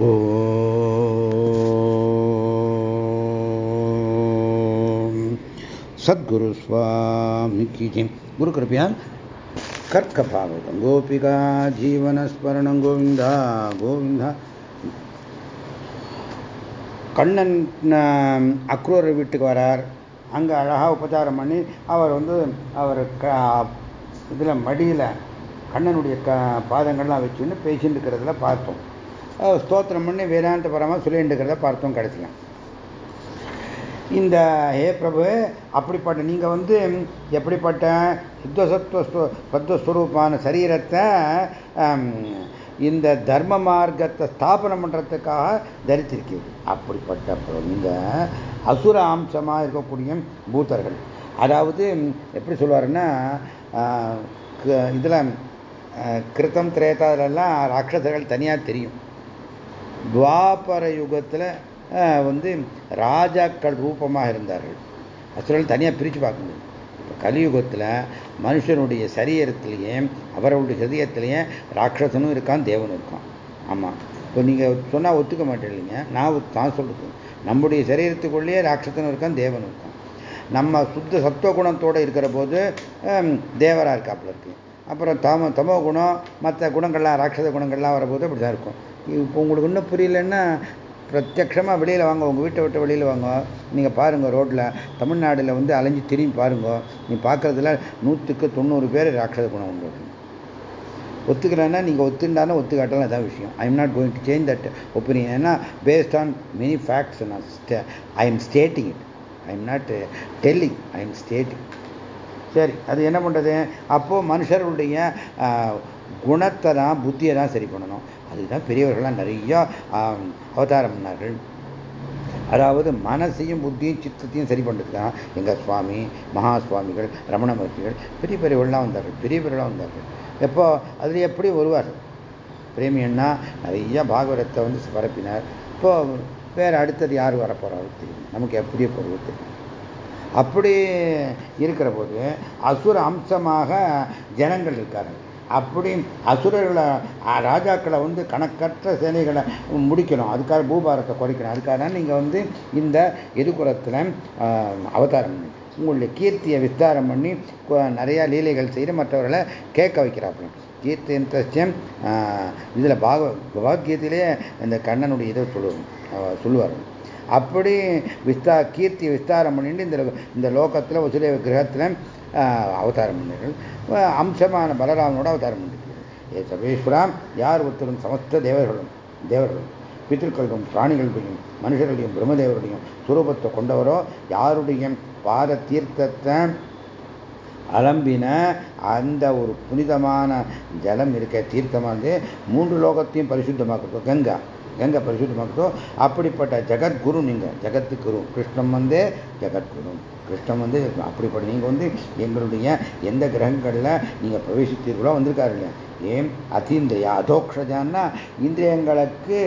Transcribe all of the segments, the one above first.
ஓம். சத்குரு சுவாமிக்கு கி குரு கிருப்பையால் கர்க்க பாவகம் கோபிகா ஜீவனஸ்மரணம் கோவிந்தா கோவிந்தா. கண்ணன் அக்ரூர் வீட்டுக்கு வரார். அங்கே அழகாக உபச்சாரம் பண்ணி அவர் வந்து அவர் க இதில் மடியில் கண்ணனுடைய க பாதங்கள்லாம் வச்சுன்னு பேசிட்டு இருக்கிறதுல பார்த்தோம். ஸ்தோத்திரம் பண்ணி வேதாந்த பரமாக சொல்லிட்டு இருக்கிறத பார்த்தோம் கடைசியாக இந்த ஹே பிரபு அப்படிப்பட்ட நீங்கள் வந்து எப்படிப்பட்ட சுத்தசத்துவ சத்துவஸ்வரூபான சரீரத்தை இந்த தர்ம மார்க்கத்தை ஸ்தாபனம் பண்ணுறதுக்காக தரித்திருக்கிறது அப்படிப்பட்ட நீங்கள் அசுர அம்சமாக இருக்கக்கூடிய பூத்தர்கள் அதாவது எப்படி சொல்லுவாருன்னா இதில் கிருத்தம் திரேதாவிலெல்லாம் ராட்சசர்கள் தனியாக தெரியும். துவாபர யுகத்தில் வந்து ராஜாக்கள் ரூபமாக இருந்தார்கள். அசுரர்கள் தனியாக பிரித்து பார்க்க முடியும். இப்போ கலியுகத்தில் மனுஷனுடைய சரீரத்திலையும் அவர்களுடைய ஹிருதயத்திலேயே ராட்சசனும் இருக்கான் தேவனும் இருக்கான். ஆமாம் இப்போ நீங்கள் சொன்னால் ஒத்துக்க மாட்டேன் நான் தான் சொல்கிறது நம்முடைய சரீரத்துக்குள்ளேயே ராட்சசனும் இருக்கான் தேவனும் இருக்கான். நம்ம சுத்த சத்துவ குணத்தோடு இருக்கிற போது தேவராக இருக்காப்புல இருக்கு. அப்புறம் தம தமோ குணம் மற்ற குணங்கள்லாம் ராட்சத குணங்கள்லாம் வரபோது அப்படி தான் இருக்கும். இப்போ உங்களுக்கு இன்னும் புரியலன்னா பிரத்யக்ஷமாக வெளியில் வாங்க உங்கள் வீட்டை விட்டு வெளியில் வாங்க. நீங்கள் பாருங்கள் ரோட்டில் தமிழ்நாட்டில் வந்து அலைஞ்சு திரும்பி பாருங்க. நீ பார்க்குறதுல நூற்றுக்கு தொண்ணூறு பேர் ராட்சத குணம் உண்டு. ஒத்துக்கலைன்னா நீங்கள் ஒத்துண்டானா ஒத்துக்காட்டலாம் அதான் விஷயம். I am not going to change that opinion ஏன்னா பேஸ்ட் ஆன் மெனி ஃபேக்ட்ஸ் நான் I am stating it I am not telling I am stating சரி அது என்ன பண்ணுறது அப்போது மனுஷருடைய குணத்தை தான் புத்தியை தான் சரி பண்ணணும். அதுதான் பெரியவர்கள்லாம் நிறையா அவதாரம் பண்ணார்கள். அதாவது மனசையும் புத்தியும் சித்தத்தையும் சரி பண்ணுறதுக்காக எங்கள் சுவாமி மகா சுவாமிகள் ரமண மகர்ஷிகள் பெரிய பெரியவர்கள்லாம் வந்தார்கள் பெரிய பெரியவர்களாக வந்தார்கள். எப்போ? அதில் எப்படி வருவார் பிரேமியன்னா நிறைய பாகவரத்தை வந்து பரப்பினார். இப்போ வேறு அடுத்தது யார் வரப்போகிறாரு தெரியும். நமக்கு எப்படி பொருள் தெரியும். அப்படி இருக்கிற போது அசுர அம்சமாக ஜனங்கள் இருக்கார்கள். அப்படி அசுரர்களை ராஜாக்களை வந்து கணக்கற்ற சேனைகளை முடிக்கணும். அதுக்காக பூபாரத்தை குறைக்கணும். அதுக்காக நீங்கள் வந்து இந்த எதிர்குலத்தில் அவதாரம் உங்களுடைய கீர்த்தியை விஸ்தாரம் பண்ணி நிறையா லீலைகள் செய்து மற்றவர்களை கேட்க வைக்கிறார்கள் கீர்த்தி இன்ட்ரெஸ்டியம் இதில் பாக பகவத்கீதையிலே இந்த கண்ணனுடைய இதை சொல்லுவாங்க சொல்லுவார். அப்படி விஸ்தா கீர்த்தி விஸ்தாரம் பண்ணிட்டு இந்த இந்த லோகத்தில் வசுதேவ கிரகத்தில் அவதாரம் பண்ணீர்கள் அம்சமான பலராமனோட அவதாரம் பண்ணிருக்கிறது ஏ சர்வேஸ்வராம் யார் ஒருத்தரும் சமஸ்த தேவர்களும் தேவர்களும் பித்திருக்களும் பிராணிகளுடையும் மனுஷர்களுடையும் பிரம்மதேவருடையும் சுரூபத்தை கொண்டவரோ யாருடைய பாத தீர்த்தத்தை அலம்பின அந்த ஒரு புனிதமான ஜலம் இருக்க தீர்த்தமானது மூன்று லோகத்தையும் பரிசுத்தமாக்குறதோ கங்கா. கங்கை பக்தோ அப்படிப்பட்ட ஜெகத்குரு நீங்கள் ஜெகத்து குரு கிருஷ்ணம் வந்து ஜெகத்குரு. கிருஷ்ணம் வந்து அப்படிப்பட்ட நீங்கள் வந்து எங்களுடைய எந்த கிரகங்களில் நீங்கள் பிரவேசித்தீர்களோ வந்திருக்காரு இல்லையா? ஏன் அதீந்திரியா அதோக்ஷஜான்னா இந்திரியங்களுக்கு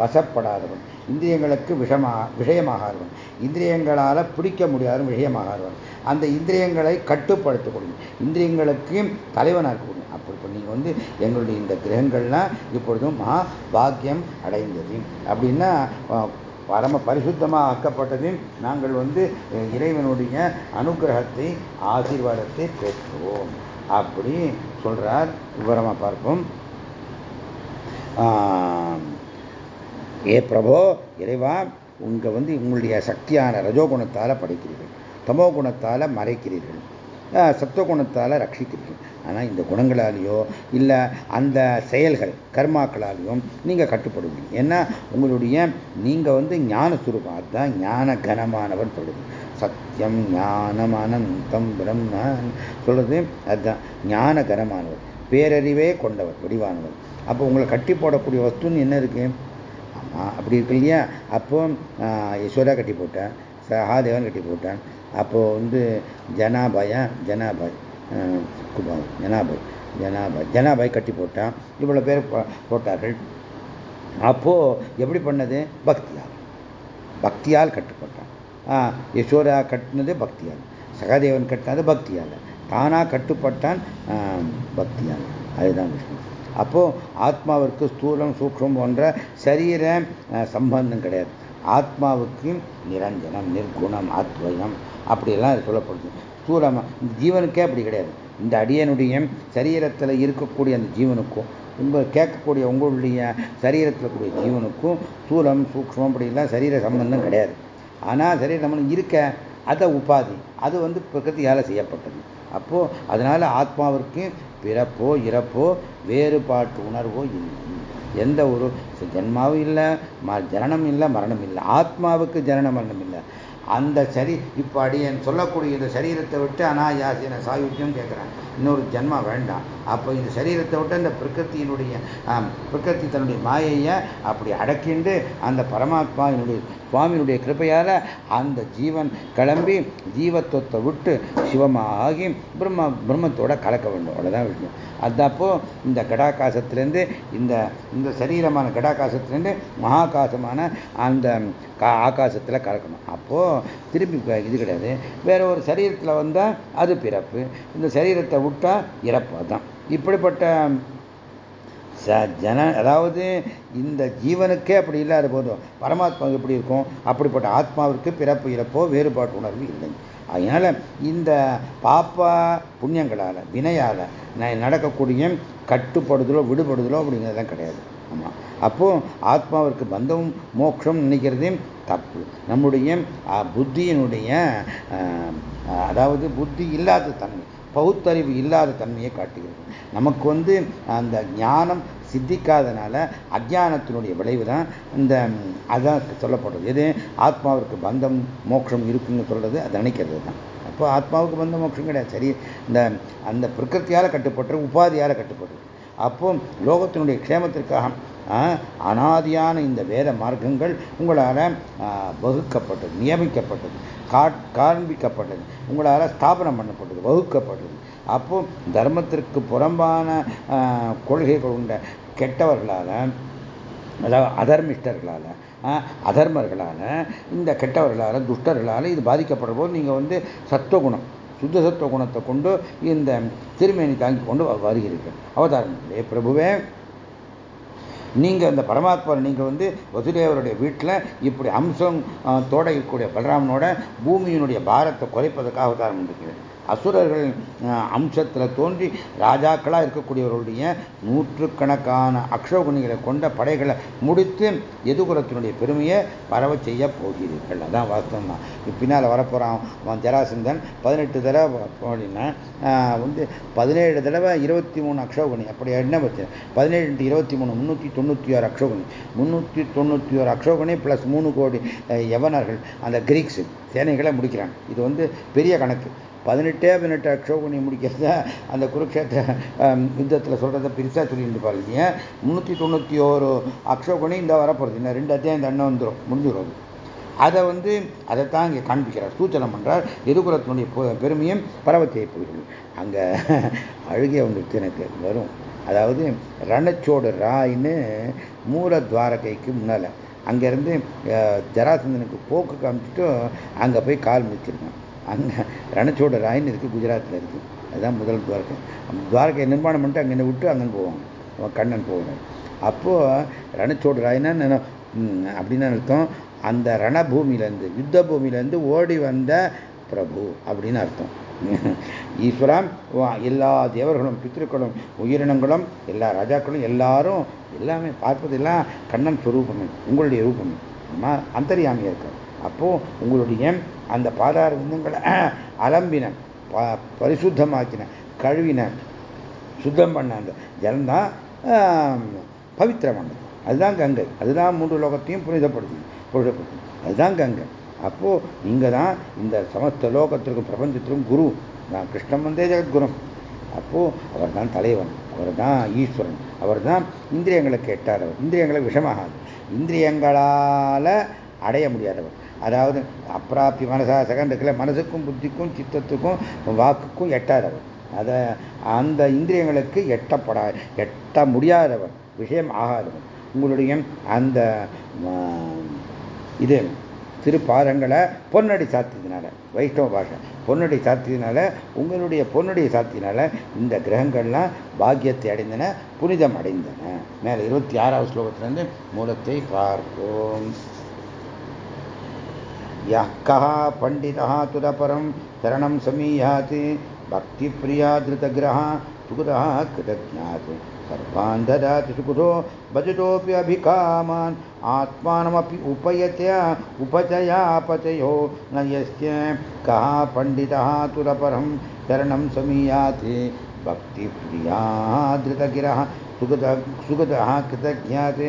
வசப்படாதவன். இந்திரியங்களுக்கு விஷமா விஷயமாகாதவன். இந்திரியங்களால் பிடிக்க முடியாத விஷயமாகாதவன். அந்த இந்திரியங்களை கட்டுப்படுத்தக்கூடிய இந்திரியங்களுக்கும் தலைவனாக இருக்கக்கூடிய அப்படி இப்போ நீங்கள் வந்து எங்களுடைய இந்த கிரகங்கள்லாம் இப்பொழுதும் மகா பாக்கியம் அடைந்தது. அப்படின்னா பரம பரிசுத்தமாக ஆக்கப்பட்டது நாங்கள் வந்து இறைவனுடைய அனுகிரகத்தை ஆசீர்வாதத்தை பெற்றோம் அப்படி சொல்றார். விவரமாக பார்ப்போம். ஏ பிரபோ இறைவா உங்க வந்து உங்களுடைய சக்தியான ரஜோகுணத்தால் படைக்கிறீர்கள். தமோ குணத்தால் மறைக்கிறீர்கள். சத்துவகுணத்தால் ரட்சிக்கிறீர்கள். ஆனால் இந்த குணங்களாலேயோ இல்லை அந்த செயல்கள் கர்மாக்களாலேயும் நீங்கள் கட்டுப்படுவீங்க. ஏன்னா உங்களுடைய நீங்கள் வந்து ஞான சுரூபம் அதுதான் ஞான கனமானவன் சொல்லுது சத்தியம் ஞானம் அனந்தம் பிரம்மன் சொல்கிறது அதுதான் ஞான கனமானவர் பேரறிவே கொண்டவர் வடிவானவர். அப்போ உங்களை கட்டி போடக்கூடிய வஸ்துன்னு என்ன இருக்குது அப்படி இருக்கு இல்லையா? அப்போ யசோதா கட்டி போட்டேன் சகாதேவன் கட்டி போட்டான். அப்போது வந்து ஜனாபாயா ஜனாபாய் குபாய் ஜனாபாய் ஜனாபாய் ஜனாபாய் கட்டி போட்டான். இவ்வளோ பேர் போட்டார்கள். அப்போது எப்படி பண்ணது? பக்தியால். பக்தியால் கட்டுப்பட்டான் யசோதா கட்டினது பக்தியால். சகாதேவன் கட்டினது பக்தியால். தானாக கட்டுப்பட்டான் பக்தியால். அதுதான் விஷயம் அப்போது ஆத்மாவிற்கு ஸ்தூலம் சூக்ஷம் போன்ற சரீர சம்பந்தம் கிடையாது. ஆத்மாவுக்கு நிரஞ்சனம் நிர்குணம் ஆத்வயம் அப்படியெல்லாம் சொல்லப்படுது. ஸ்தூலமாக ஜீவனுக்கே அப்படி கிடையாது. இந்த அடியனுடைய சரீரத்தில் இருக்கக்கூடிய அந்த ஜீவனுக்கும் உங்கள் கேட்கக்கூடிய உங்களுடைய சரீரத்தில் கூடிய ஜீவனுக்கும் ஸ்தூலம் சூக்ஷம் அப்படிலாம் சரீர சம்பந்தம் கிடையாது. ஆனால் சரீர சம்பந்தம் இருக்க அதை உபாதி. அது வந்து பிரகிருதியால் செய்யப்பட்டது. அப்போது அதனால் ஆத்மாவிற்கு பிறப்போ இறப்போ வேறுபாட்டு உணர்வோ இல்லை. எந்த ஒரு ஜென்மாவும் இல்லை ம ஜனனம் இல்லை மரணம் இல்லை. ஆத்மாவுக்கு ஜனன மரணம் இல்லை. அந்த சரி இப்போ அடியன் சொல்லக்கூடிய இந்த சரீரத்தை விட்டு அனாயாசின சாயுத்தியம் கேட்குறேன் இன்னொரு ஜென்மா வேண்டாம். அப்போ இந்த சரீரத்தை விட்டு அந்த பிரகிருத்தியினுடைய பிரகிருத்தி தன்னுடைய மாயையை அப்படி அடக்கிண்டு அந்த பரமாத்மா என்னுடைய சுவாமியினுடைய கிருப்பையால் அந்த ஜீவன் கிளம்பி ஜீவத்துவத்தை விட்டு சிவமாகி பிரம்ம பிரம்மத்தோட கலக்க வேண்டும். அவ்வளோதான் விஷயம் அதப்போ இந்த கடாகாசத்திலேருந்து இந்த இந்த சரீரமான கடாகாசத்திலேருந்து மகாகாசமான அந்த ஆகாசத்தில் கலக்கணும். அப்போது திருப்பி இது கிடையாது. வேற ஒரு சரீரத்தில் வந்தால் அது பிறப்பு. இந்த சரீரத்தை விட்டால் இறப்பு. அதுதான் இப்படிப்பட்ட ச ஜன அதாவது இந்த ஜீவனுக்கே அப்படி இல்லாத போதும். பரமாத்மா எப்படி இருக்கும்? அப்படிப்பட்ட ஆத்மாவிற்கு பிறப்பு இறப்போ வேறுபாட்டு உணர்வு இல்லை. அதனால் இந்த பாப்பா புண்ணியங்களால் வினையால் நடக்கக்கூடிய கட்டுப்படுதலோ விடுபடுதலோ அப்படிங்கிறதெல்லாம் கிடையாது. ஆமாம் அப்போது ஆத்மாவிற்கு பந்தமும் மோட்சம் நினைக்கிறதே தப்பு. நம்முடைய புத்தியினுடைய அதாவது புத்தி இல்லாத தன்மை. பகுத்தறிவு இல்லாத தன்மையை காட்டுகிறது. நமக்கு வந்து அந்த ஞானம் சித்திக்காதனால அஜானத்தினுடைய விளைவு தான் இந்த அதான் சொல்லப்படுறது எது? ஆத்மாவிற்கு பந்தம் மோட்சம் இருக்குன்னு சொல்றது அதை நினைக்கிறது தான். அப்போ ஆத்மாவுக்கு பந்த மோட்சம் கிடையாது. சரி இந்த அந்த பிரகிருத்தியால் கட்டுப்பட்டு உபாதியால் கட்டுப்பட்டு. அப்போ லோகத்தினுடைய க்ஷேமத்திற்காக அனாதியான இந்த வேத மார்க்கங்கள் உங்களால் வகுக்கப்பட்டது நியமிக்கப்பட்டது காண்பிக்கப்பட்டது உங்களால் ஸ்தாபனம் பண்ணப்பட்டது வகுக்கப்பட்டது. அப்போ தர்மத்திற்கு புறம்பான கொள்கைகள் உண்ட கெட்டவர்களால் அதாவது அதர்மிஷ்டர்களால் அதர்மர்களால் இந்த கெட்டவர்களால் துஷ்டர்களால் இது பாதிக்கப்படுற போது நீங்கள் வந்து சத்துவகுணம். சுத்த சத்துவ குணத்தை கொண்டு இந்த திருமேனி தாங்கி கொண்டு வருகிறீர்கள். அவதாரம். ஏ பிரபுவே நீங்கள் அந்த பரமாத்மா நீங்கள் வந்து வசுதேவருடைய வீட்டில் இப்படி அம்சம் தோட இருக்கக்கூடிய பலராமனோட பூமியினுடைய பாரத்தை குறைப்பதற்காக அவதாரம் இருக்கிறது அசுரர்கள் அம்சத்தில் தோன்றி ராஜாக்களாக இருக்கக்கூடியவர்களுடைய நூற்றுக்கணக்கான அக்ஷகுணிகளை கொண்ட படைகளை முடித்து எதுகுலத்தினுடைய பெருமையை பரவ செய்ய போகிறீர்கள். அதான் வாஸ்தவம் தான் பின்னால் வரப்போகிறான் ஜராசந்தன். பதினெட்டு தடவை அப்படின்னா வந்து பதினேழு தடவை இருபத்தி மூணு அக்ஷகுணி. அப்படி என்ன வச்சு பதினேழு இருபத்தி மூணு முந்நூற்றி தொண்ணூற்றி ஆறு அக்ஷகுணி. முந்நூற்றி தொண்ணூற்றி ஒரு அக்ஷகுணி ப்ளஸ் மூணு கோடி யவனர்கள் அந்த கிரீக்ஸு. சேனைகளை முடிக்கிறாங்க. இது வந்து பெரிய கணக்கு. பதினெட்டே பதினெட்டு அக்ஷோகுணி முடிக்கிறத அந்த குருக்ஷேத்திர யுத்தத்தில் சொல்கிறத பெருசாக சொல்லிட்டு பாருங்க. முந்நூற்றி தொண்ணூற்றி ஓரு அக்ஷோகுணி இந்த வரப்போகிறது இன்னும் ரெண்டு அத்தியாயம் இந்த அண்ணன் வந்துடும் முடிஞ்சிடும் அதை வந்து அதைத்தான் இங்கே காண்பிக்கிறார். சூச்சனம் பண்ணுறார் எதிர்குலத்தினுடைய பெருமையும் பரவத்தை போகிறது அங்கே அழுகிய வந்துட்டு எனக்கு வரும். அதாவது ரணச்சோடு ராயின்னு மூல துவாரகைக்கு முன்னால் அங்கேருந்து ஜராசந்தனுக்கு போக்கு காமிச்சிட்டு அங்கே போய் கால் முடிச்சிருக்கான் அங்கே ரணச்சோட ராயின்னு இருக்குது குஜராத்தில் இருக்குது அதுதான் முதல் துவாரகை. துவாரகை நிர்மாணம் பண்ணிட்டு அங்கே விட்டு அங்கே போவாங்க அவன் கண்ணன் போவாங்க அப்போது ரணச்சோடு ராயினா அப்படின்னு அர்த்தம் அந்த ரணபூமியிலேருந்து யுத்த பூமியிலேருந்து ஓடி வந்த பிரபு அப்படின்னு அர்த்தம். ஈஸ்வரம் எல்லா தேவர்களும் பித்திருக்களும் உயிரினங்களும் எல்லா ராஜாக்களும் எல்லாரும் எல்லாமே பார்ப்பதெல்லாம் கண்ணன் சுரூபமே உங்களுடைய ரூபமே. அந்தரியாமையாக இருக்கார். அப்போது உங்களுடைய அந்த பாதார விந்தங்களை அலம்பின பரிசுத்தமாக்கின கழுவின சுத்தம் பண்ண அந்த ஜலம்தான் பவித்திரமானது. அதுதான் கங்கை. அதுதான் மூன்று லோகத்தையும் புனிதப்படுத்தும் புனிதப்படுத்தி அதுதான் கங்கை. அப்போது நீங்கள் தான் இந்த சமஸ்த லோகத்திற்கும் பிரபஞ்சத்திற்கும் குரு. நான் கிருஷ்ணன் வந்தே ஜெகத்குரும் அப்போது அவர் தான் தலைவன் அவர் தான் ஈஸ்வரன் அவர் தான் இந்திரியங்களை கேட்டாரவர். இந்திரியங்களை விஷமாகாது. இந்திரியங்களால் அடைய முடியாதவர். அதாவது அப்பிராப்தி மனசா செகண்டுக்கில் மனசுக்கும் புத்திக்கும் சித்தத்துக்கும் வாக்குக்கும் எட்டாதவர். அதை அந்த இந்திரியங்களுக்கு எட்டப்படா எட்ட முடியாதவர். விஷயம் ஆகாதவர். உங்களுடைய அந்த இது திருப்பாதங்களை பொன்னடி சாத்தியத்தினால வைஷ்ணவ பாஷை. பொன்னடி சாத்தியத்தினால உங்களுடைய பொன்னடி சாத்தியத்தினால இந்த கிரகங்கள்லாம் பாக்கியத்தை அடைந்தன புனிதம் அடைந்தன. மேலே இருபத்தி ஆறாவது ஸ்லோகத்திலிருந்து மூலத்தை பார்ப்போம். யக்கா பண்டிதா துதபரம் தரணம் சமீயாத்து भक्तिप्रिया धृतग्रहः सुकृतः कृतज्ञात् सर्वान् ददाति सुकृतो भजतोऽपि अभिकामान्। आत्मानमपि उपयत्य उपचयापचयो। न यस्य कः पण्डितः तुरपरं शरणं समीयाति। भक्तिप्रिया धृतगिरः सुकृत कृतज्ञात्।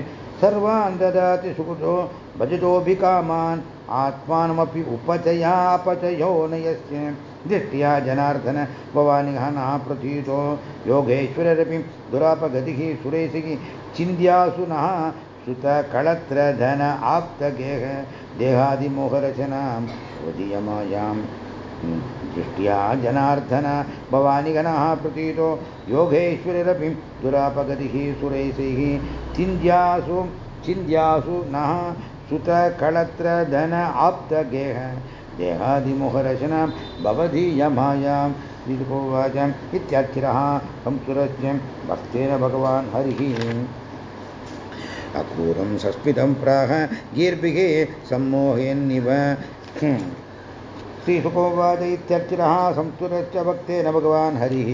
सर्वान् ददाति सुकृतो भजतोऽभिकामान्। आत्मानमपि उपचयापचयो। न यस्य दृष्ट्या जनार्दन भवानिहनः प्रथीतो योगेश्वररपि दुरापगतिः सुरेशिः, चिन्त्यासुनः श्रुतकळत्रधन आप्तगेह देहादिमोहरचनां वदीयमायां दृष्ट्या जनार्दन भवानिगणः प्रतीतो योगेश्वररपि दुरापगतिः सुरेशैः, चिन्त्यासु चिन्त्यासु नः सुतकळत्रधन आप्तगेह देहादिमोहरचनां भवधीयमायां श्रीकोवाचाम् इत्याख्यरः संसुरस्य भक्तेन भगवान् हरिः। अक्रूरं सस्मितं प्राह गीर्भिः सम्मोहेन्निव। श्रीसुकोवाच इत्यर्चिरः संस्तुरश्च भक्तेन भगवान् हरिः।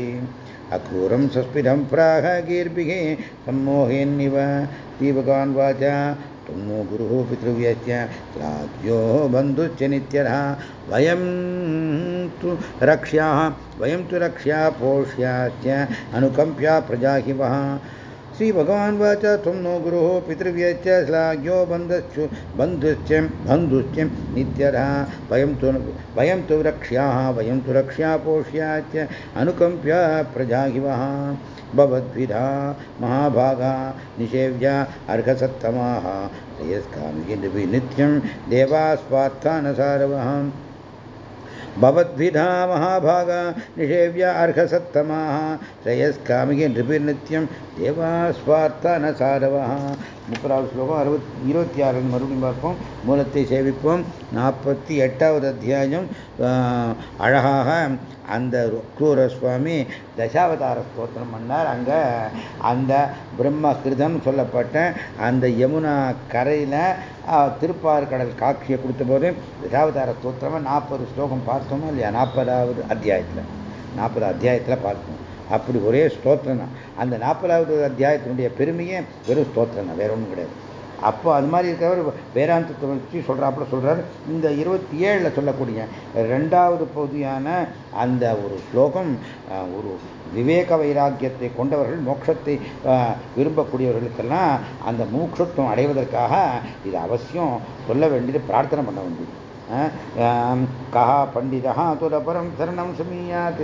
अक्रूरं सस्मितं प्राह गीर्भिः सम्मोहेन्निव। श्रीभगवान् वाच पुण्यो गुरुः पितृव्यो बंधु बन्धुश्च नित्यः वयं तु रक्ष्याः वयं तु रक्ष्या पोष्याश्च वाच त्वं नो गुरुः पितृव्यश्च श्लाघ्यो बन्धश्चु बन्धुश्च बन्धुश्च नित्यरः। वयं तु वयं तु रक्ष्याः, वयं तु रक्ष्या भवद्विधा, महाभागा, निषेव्या अर्हसत्तमाः श्रेयस्कामिः नित्यं பவத்விதா மகாபாகா நிஷேவியா அர்ஹசத்தமாக ஸ்ரேயஸ்காமிகே நிருபிர்நித்யம் தேவா ஸ்வார்த்தன சாரவா முப்பதாவது ஸ்லோகம் அறுபத் இருபத்தி ஆறு மறுபடியும் பார்ப்போம் மூலத்தை சேவிப்போம் நாற்பத்தி எட்டாவது அத்தியாயம் அழகாக அந்த ருக்ரூர சுவாமி தசாவதார ஸ்தோத்திரம் பண்ணார். அங்கே அந்த பிரம்ம கிருதம் சொல்லப்பட்ட அந்த யமுனா கரையில் திருப்பார்கடல் காட்சியை கொடுத்தபோது தசாவதார ஸ்தோத்திரமாக நாற்பது ஸ்லோகம் பார்த்தோமா இல்லையா? நாற்பதாவது அத்தியாயத்தில். நாற்பது அத்தியாயத்தில் பார்த்தோம். அப்படி ஒரே ஸ்தோத்திரம் தான். அந்த நாற்பதாவது அத்தியாயத்தினுடைய பெருமையே வெறும் ஸ்தோத்திரம் தான். வேற ஒன்றும் கிடையாது. அப்போ அது மாதிரி இருக்கிறவர் வேதாந்தத்தை வச்சு சொல்கிறாப்புல சொல்கிறார் இந்த இருபத்தி ஏழில் சொல்லக்கூடிய ரெண்டாவது பகுதியான அந்த ஒரு ஸ்லோகம் ஒரு விவேக வைராக்கியத்தை கொண்டவர்கள் மோட்சத்தை விரும்பக்கூடியவர்களுக்கெல்லாம் அந்த மூக்ஷத்துவம் அடைவதற்காக இது அவசியம் சொல்ல வேண்டியது பிரார்த்தனை பண்ண வேண்டியது. कः पण्डितः तुरपरं शरणं समीयात्।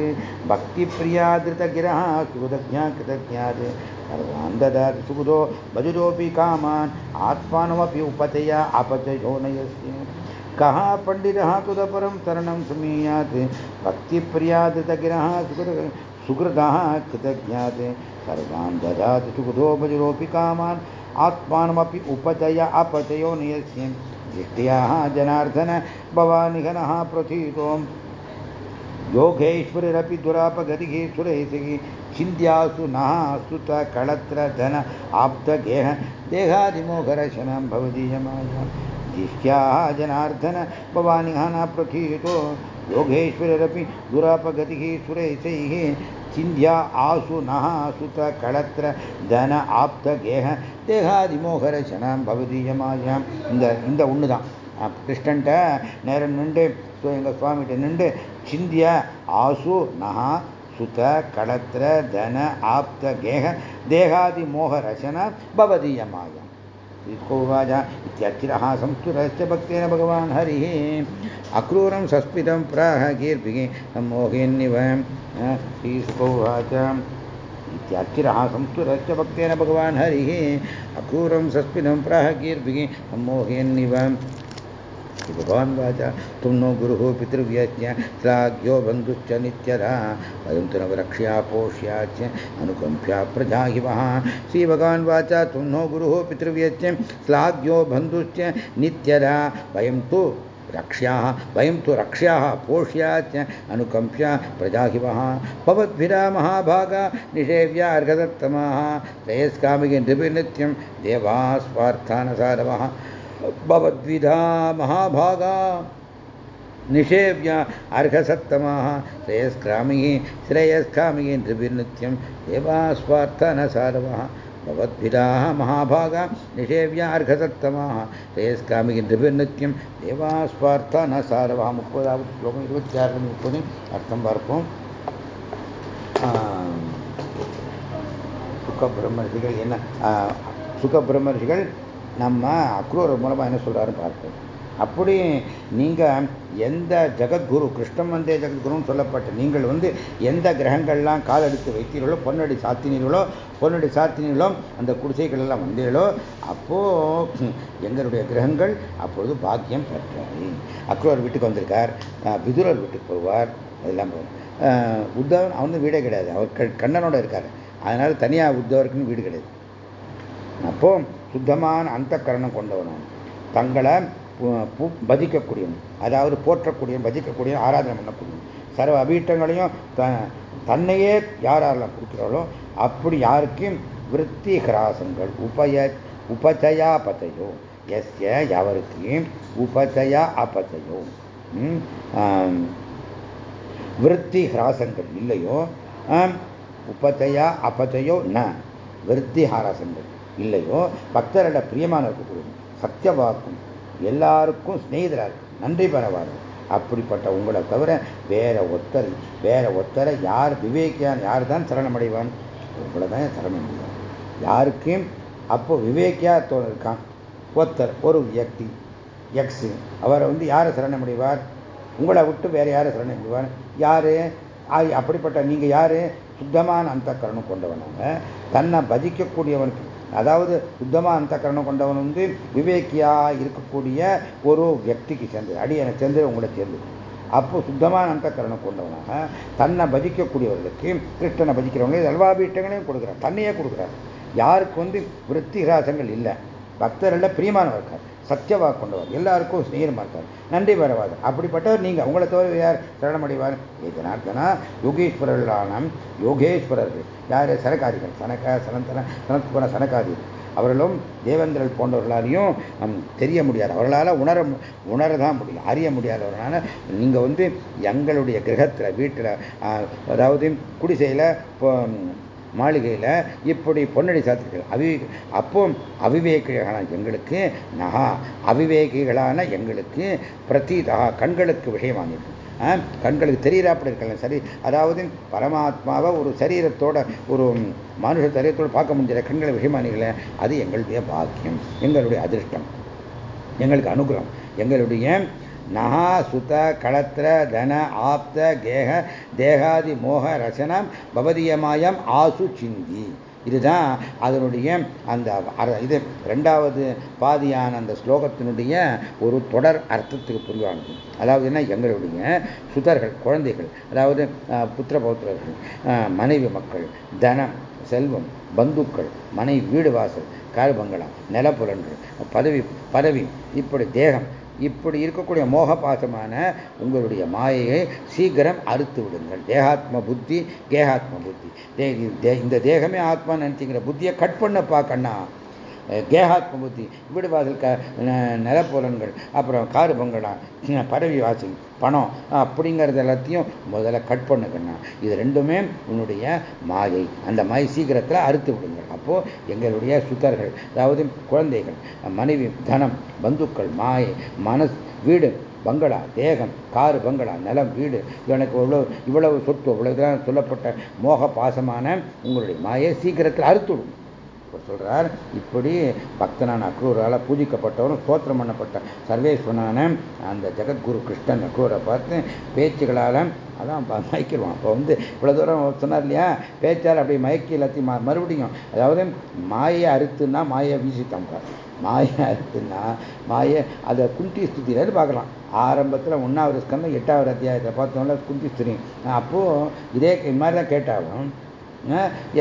भक्तिप्रिया धृतगिरः सुकृतज्ञा कृतज्ञात्। सर्वान् ददाति सुकृतो भजुरोऽपि कामान्। आत्मानमपि उपचया अपचयो नयस्य। कः पण्डितः तुदपरं शरणं समीयात्। भक्तिप्रिया धृतगिरः सुकृतः कृतज्ञात्। सर्वान् ददाति सुकृतो भजुरोऽपि कामान्। आत्मानमपि उपचय अपचयो नयस्य। दृष्ट्याः जनार्दन भवानिघनः घन प्रथी दुरापगतिः सुरेशिः चिन्त्यासु नः कलत्र धन आप्तगेह, देहादिमोघरशनं भवदीयमाया दृष्ट्याः जनार्दन भवानिघनः प्रथीतो योगेश्वररपि दुरापगतिः सुरेशैः चिन्ध्या आसु नः सुत कळत्र தன ஆப்த கேக தேகாதிமோகர சனம் பவதீயமாயாம் இந்த இந்த ஒன்று தான் கிருஷ்ணன்ட்ட நேரம் நின்று எங்கள் சுவாமிகிட்ட நின்று சிந்திய ஆசு நகா சுத களத்திர தன ஆப்த கேக தேகாதி மோக ரசன பவதீயமாயாம் इसको उवाच संस्कृतश्च भक्तेन भगवान् हरिः। अक्रूरं सस्मितं प्राह कीर्तिः सम्मोहिन्निव श्रीशुको उवाच इत्यचिरः संस्कृतश्च भक्तेन भगवान् हरिः। अक्रूरं सस्मितं प्राह कीर्तिः सम्मोहयन्निव भगवान् वाचा तुम नो गुरुः पितृव्यज्ञ श्लाघ्यो बन्धुश्च नित्यदा। वयं नवरक्ष्या पोष्याच अनुकम्प्या प्रजाहिवः। श्रीभगवान् वाचा तुम नो गुरुः पितृव्यज्ञ श्लाघ्यो बन्धुश्च नित्यदा। वयं तु रक्ष्याः, वयं तु रक्ष्याः पोष्याच अनुकम्प्य प्रजाहिवः। भवद्भिरा महाभागा निषेव्या अर्घदत्तमाः। श्रेयस्कामिके नृभिर्नित्यं देवा स्वार्थानसारवः। भवद्विधा महाभागा। निषेव्य अर्घसत्तमाः श्रेयस्कामिये श्रेयस्कामिये नृभिर्नित्यं देवास्वार्थनसारवः। भवद्भिदाः महाभागा निषेव्य अर्घसत्तमाः श्रेयस्कामिये नृभिर्नित्यं देवास्वार्थनसारवः। मुक्तावत् श्लोकम् इरुपत्यारु मुप्पदि अर्थं பார்ப்போம் சுகபிரம்மர்ஷிகள் என்ன சுகபிரம்மர்ஷிகள் நம்ம அக்ரூர் மூலமாக என்ன சொல்கிறாருன்னு பார்ப்போம். அப்படி நீங்கள் எந்த ஜெகத்குரு கிருஷ்ணம் வந்தே ஜெகத்குருன்னு சொல்லப்பட்ட நீங்கள் வந்து எந்த கிரகங்கள்லாம் காலெடுத்து வைத்தீர்களோ பொன்னடி சாத்தினீர்களோ பொன்னடி சாத்தினீர்களோ அந்த குடிசைகள் எல்லாம் வந்தீர்களோ அப்போது எங்களுடைய கிரகங்கள் அப்பொழுது பாக்கியம் பெற்றாரு அக்ரூவர் வீட்டுக்கு வந்திருக்கார் விதுரர் வீட்டுக்கு போவார் அதெல்லாம் உத்தவன் அவனு வீடே கிடையாது. அவர் கண்ணனோட இருக்கார். அதனால் தனியாக உத்தவருக்குன்னு வீடு கிடையாது. அப்போது சுத்தமான அந்த கரணம் கொண்டவனும். தங்களை பதிக்கக்கூடியவன் அதாவது போற்றக்கூடியவன் பஜிக்கக்கூடிய ஆராதனை பண்ணக்கூடியவன். சர்வ அபீட்டங்களையும் த தன்னையே யாரெல்லாம் கொடுக்குறாளோ அப்படி யாருக்கும் விற்பி கிராசங்கள் உபய உபச்சயா பத்தையோ எஸ்ய எவருக்கும் உபச்சயா அப்பத்தையோ விற்பி ஹிராசங்கள் இல்லையோ உபச்சயா அப்பச்சையோ ந விருத்தி ஹாராசங்கள் இல்லையோ பக்தரோட பிரியமான இருக்கக்கூடிய சத்தியவாக்கும் எல்லாருக்கும் ஸ்நேகிதராக நன்றி பெறவார் அப்படிப்பட்ட உங்களை தவிர வேற ஒத்தர் வேற ஒத்தரை யார் விவேக்கியான் யார் தான் சரணமடைவான்? உங்களை தான் சரணமடைவான். யாருக்கும் அப்போ விவேக்கியா தோணு இருக்கான். ஒத்தர் ஒரு வியக்தி எக்ஸு அவரை வந்து யாரை சரணமடைவார்? உங்களை விட்டு வேற யாரை சரணமடைவார்? யாரு? அப்படிப்பட்ட நீங்க யாரு? சுத்தமான அந்த கரணம் கொண்டவனாங்க. தன்னை பஜிக்கக்கூடியவனுக்கு அதாவது சுத்தமாக அந்த கரணம் கொண்டவன் வந்து விவேக்கியாக இருக்கக்கூடிய ஒரு வியக்திக்கு சேர்ந்தது. அடியனை சேர்ந்து உங்களை சேர்ந்து அப்போ சுத்தமான அந்த கரணம் கொண்டவனாக தன்னை பஜிக்கக்கூடியவர்களுக்கு கிருஷ்ணனை பஜிக்கிறவங்களுக்கு செல்வாபீட்டங்களையும் கொடுக்குறார் தன்னையே கொடுக்குறார். யாருக்கு வந்து விற்த்திகிராசங்கள் இல்லை. பக்தர்களில் பிரியமானவர் இருக்கார். சத்தியவா கொண்டவர். எல்லாருக்கும் ஸ்நேகமாக இருக்கார். நன்றி பெறவாதர் அப்படிப்பட்டவர் நீங்கள் உங்களை தவிர யார்? சரணமடைவார். இதனார்த்தனா யோகேஸ்வரர்களான யோகேஸ்வரர்கள். யார்? சனகாதிகள் சனக சனந்தன சனத்குண சனகாதிகள் அவர்களும் தேவேந்திரல் போன்றவர்களாலையும் தெரிய முடியாது. அவர்களால் உணர உணர தான் முடியும் அறிய முடியாதவர்களால் நீங்கள் வந்து எங்களுடைய கிரகத்தில் வீட்டில் அதாவது குடிசையில் மாளிகையில் இப்படி பொன்னடி சாத்திருக்கள் அவி அப்போ அவிவேகிகளான எங்களுக்கு நகா அவிவேகிகளான எங்களுக்கு பிரதீதா கண்களுக்கு விஷயமாகிருக்கு கண்களுக்கு தெரியறாப்படி இருக்கலாம். சரி அதாவது பரமாத்மாவை ஒரு சரீரத்தோட ஒரு மனுஷ சரீரத்தோடு பார்க்க முடியல. கண்களை விஷயமானிகளை அது எங்களுடைய பாக்கியம் எங்களுடைய அதிர்ஷ்டம் எங்களுக்கு அனுகிரகம் எங்களுடைய நகா சுத களத்திர தன ஆப்த கேக தேகாதி மோக ரசனம் பவதியமாயம் ஆசு சிந்தி. இதுதான் அதனுடைய அந்த இது ரெண்டாவது பாதியான அந்த ஸ்லோகத்தினுடைய ஒரு தொடர் அர்த்தத்துக்கு புரிவானது. அதாவது என்ன? எங்களுடைய சுதர்கள் குழந்தைகள் அதாவது புத்திர பௌத்திரர்கள் மனைவி மக்கள் தனம் செல்வம் பந்துக்கள் மனைவி வீடு வாசல் கால்பங்களா நிலப்புலன்கள் பதவி பதவி இப்படி தேகம் இப்படி இருக்கக்கூடிய மோக பாசமான உங்களுடைய மாயையை சீக்கிரம் அறுத்து விடுங்கள். தேகாத்ம புத்தி கேகாத்ம புத்தி. இந்த தேகமே ஆத்மா நினைச்சிங்கிற புத்தியை கட் பண்ண கண்ணா. கேகாத்ம புத்தி வீடு வாசல் க நிலப்புலன்கள் அப்புறம் காரு பங்களா பதவி வாசல் பணம் அப்படிங்கிறது எல்லாத்தையும் முதல்ல கட் பண்ணுங்கண்ணா. இது ரெண்டுமே உன்னுடைய மாயை. அந்த மாயை சீக்கிரத்தில் அறுத்து விடுங்கள் அப்போது எங்களுடைய சுத்தர்கள் அதாவது குழந்தைகள் மனைவி தனம் பந்துக்கள் மாயை மனஸ் வீடு பங்களா தேகம் காரு பங்களா நிலம் வீடு எனக்கு இவ்வளோ இவ்வளவு சொத்து இவ்வளவு சொல்லப்பட்ட மோக பாசமான உங்களுடைய மாயை சீக்கிரத்தில் அறுத்துடும் சொல்கிறார் இப்படி பக்தனான அக்ரூரால் பூஜிக்கப்பட்டவரும் ஸ்தோத்திரம் பண்ணப்பட்ட சர்வேஸ்வரனான அந்த ஜெகத்குரு கிருஷ்ணன் அக்ரூரை பார்த்து பேச்சுகளால் அதான் மயக்கிடுவான் அப்போ வந்து இவ்வளோ தூரம் சொன்னார் இல்லையா? பேச்சார் அப்படி மயக்கி எல்லாத்தையும் மறுபடியும் அதாவது மாயை அறுத்துன்னா மாயை வீசி தம்பார் மாயை அறுத்துன்னா மாயை அதை குந்தி ஸ்துதியிலேருந்து பார்க்கலாம். ஆரம்பத்தில் ஒன்றாவது ஸ்கந்தம் எட்டாவது அத்தியாயத்தை பார்த்தோம்ல குந்தி ஸ்துதி. அப்போது இதே இது மாதிரி தான் கேட்டாலும்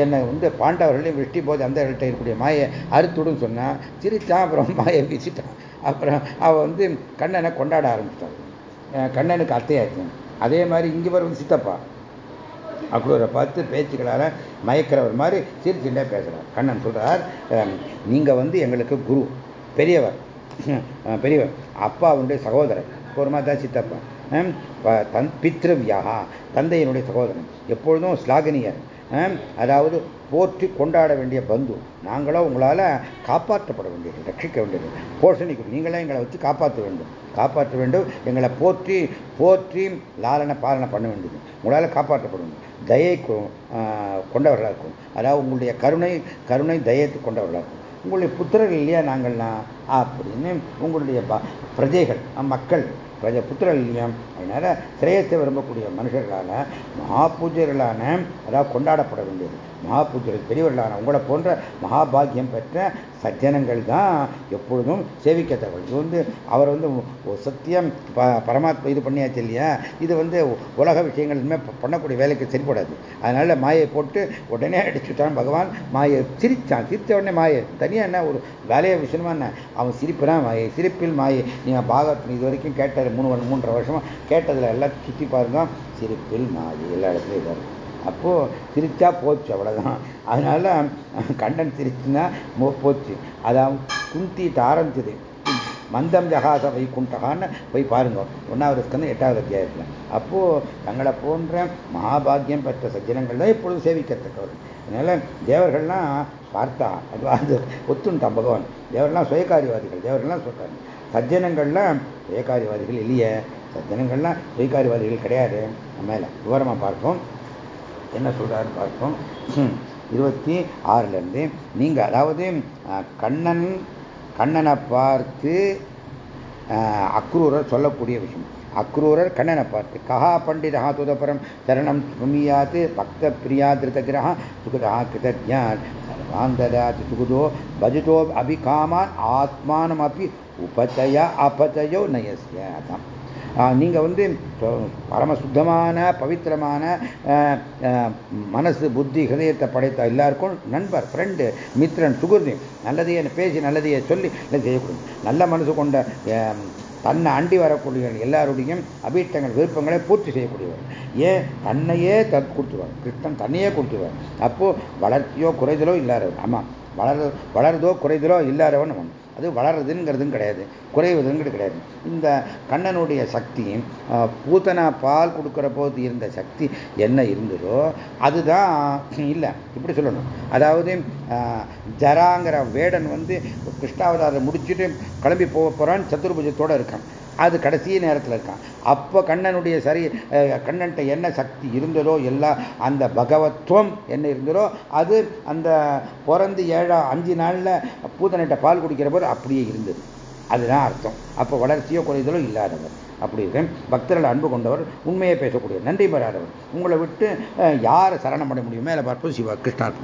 என்னை வந்து பாண்டவர்களையும் வெட்டி போது அந்த இடத்துல இருக்கக்கூடிய மாயை அறுத்துடுன்னு சொன்னால் சிரித்தான் அப்புறம் மாயை வீசிட்டான். அப்புறம் அவள் வந்து கண்ணனை கொண்டாட ஆரம்பிச்சிட்டான். கண்ணனுக்கு அத்தையாச்சு அதே மாதிரி இங்கே வரும் சித்தப்பா. அக்ரூரை பார்த்து பேச்சுக்களால் மயக்கிறவர் மாதிரி சிரிச்சுட்டே பேசுகிறார் கண்ணன் சொல்கிறார் நீங்கள் வந்து எங்களுக்கு குரு பெரியவர். பெரியவர். அப்பாவுடைய சகோதரர். ஒரு மாதிரி தான் சித்தப்பா. தன் பித்ருவியா தந்தையினுடைய சகோதரன். எப்பொழுதும் ஸ்லாகனியர். அதாவது போற்றி கொண்டாட வேண்டிய பந்து. நாங்களோ உங்களால் காப்பாற்றப்பட வேண்டியது ரட்சிக்க வேண்டியது. போஷணிக்கு நீங்களே எங்களை வச்சு காப்பாற்ற வேண்டும். காப்பாற்ற வேண்டும். எங்களை போற்றி போற்றி லாலனை பாலனை பண்ண வேண்டியது. உங்களால் காப்பாற்றப்பட வேண்டும். தயை கொண்டவர்களாக இருக்கும். அதாவது உங்களுடைய கருணை கருணை தயத்தை கொண்டவர்களாக இருக்கும். உங்களுடைய புத்திரர்கள் இல்லையா நாங்கள்னா அப்படின்னு உங்களுடைய பிரஜைகள் மக்கள். பிரஜ புத்திரர்கள் அதனால சிரேயத்தை விரும்பக்கூடிய மனுஷர்களான மகாபூஜர்களான அதாவது கொண்டாடப்பட வேண்டியது. மகாபூஜர்கள் பெரியவர்களான உங்களை போன்ற மகாபாகியம் பெற்ற சஜ்ஜனங்கள் தான் எப்பொழுதும் சேவிக்கத்தவர்கள் இது வந்து அவர் வந்து சத்தியம் பரமாத்மா இது பண்ணியாச்சு இல்லையா? இது வந்து உலக விஷயங்கள் இனிமேல் பண்ணக்கூடிய வேலைக்கு சரிப்படாது அதனால மாயை போட்டு உடனே அடிச்சுட்டான் பகவான். மாயை சிரித்தான் சிரித்த உடனே மாயை. தனியாக என்ன ஒரு வேலையை விஷயமா என்ன? அவன் சிரிப்புறான் மாயை. சிரிப்பில் மாயை. நீங்கள் பாகத் இது வரைக்கும் கேட்டார் மூணு மூன்றரை வருஷமாக கேட்டதில் எல்லாம் சுற்றி பாருங்க. சிரிப்பில் மாயை. எல்லா இடத்துலையும் வரும் அப்போது சிரித்தா போச்சு. அவ்வளோதான் அதனால கண்டன் சிரிச்சுன்னா போச்சு. அதான் குந்திட்டு ஆரம்பிச்சது. மந்தம் ஜகாச வைகுண்டகான்னு போய் பாருங்க. ஒன்றாவது ஸ்கந்தம் எட்டாவது அத்தியாயத்தில். அப்போது தங்களை போன்ற மகாபாகியம் பெற்ற சஜ்ஜனங்கள் தான் எப்பொழுதும் சேவிக்கத்தக்கவர் அதனால தேவர்கள்லாம் பார்த்தா அது அது ஒத்துண்டான் பகவான். தேவர்கள்லாம் சுயகாரிவாதிகள் தேவர்கள்லாம் சொல்கிறாங்க சஜ்ஜனங்கள்லாம் சுயகாரிவாதிகள் இல்லையே. சஜ்ஜனங்கள்லாம் சுயகாரிவாதிகள் கிடையாது. மேலே. விவரமாக பார்ப்போம். என்ன சொல்கிறாருன்னு பார்ப்போம். இருபத்தி ஆறுலேருந்து நீங்கள் அதாவது கண்ணன் கண்ணனை பார்த்து அக்ரூரர் சொல்லக்கூடிய விஷயம். அக்ரூரர் கண்ணனை பார்த்து கஹா பண்டிதா துதபரம் சரணம் சுமியாத் பக்த பிரியா திருதகிரா சுகதா கிருதஜான் சர்வாந்ததாத் சுகுதோ பஜதோ அபிகாமான் ஆத்மானம் அப்படி உபச்சய அபச்சயோ நயசிய அதான் நீங்கள் வந்து பரம சுத்தமான பவித்திரமான மனசு புத்தி ஹதயத்தை படைத்த எல்லாருக்கும் நண்பர் ஃப்ரெண்டு மித்ரன் சுகுர்தி நல்லதையே பேசி நல்லதையே சொல்லி செய்யக்கூடிய நல்ல மனசு கொண்ட தன்னை அண்டி வரக்கூடிய எல்லாருடையும் அபீட்டங்கள் விருப்பங்களை பூர்த்தி செய்யக்கூடியவர். ஏன்? தன்னையே தற் கொடுத்துருவார். கிருஷ்ணன் தன்னையே கொடுத்துருவார். அப்போது வளர்ச்சியோ குறைதலோ இல்லாதவன். ஆமாம் வளர் வளருதோ குறைதலோ இல்லாதவன் ஒன்று அது வளருதுங்கிறதும் கிடையாது குறைவதுங்கிறது கிடையாது. இந்த கண்ணனுடைய சக்தி பூத்தனா பால் கொடுக்குற போது இருந்த சக்தி என்ன இருந்ததோ அதுதான் இல்லை இப்படி சொல்லணும். அதாவது ஜராங்கிற வேடன் வந்து கிருஷ்ணாவதாரம் முடிச்சுட்டு கிளம்பி போக போகிறான் சத்துர்புஜத்தோடு இருக்கான். அது கடைசி நேரத்தில் இருக்கான். அப்போ கண்ணனுடைய சரி கண்ணன்ட்ட என்ன சக்தி இருந்ததோ எல்லா அந்த பகவத்வம் என்ன இருந்ததோ அது அந்த பிறந்து ஏழா அஞ்சு நாளில் பூதனிட்ட பால் குடிக்கிற போது அப்படியே இருந்தது. அதுதான் அர்த்தம். அப்போ வளர்ச்சியோ குறைதலோ இல்லாதவர். அப்படி இருக்கேன். பக்தர்கள் அன்பு கொண்டவர் உண்மையை பேசக்கூடிய நன்றி பெறாதவர். உங்களை விட்டு யாரை சரணம் பண்ண முடியுமோ? மேலே பார்ப்போம். சிவா கிருஷ்ணார்ப்பம்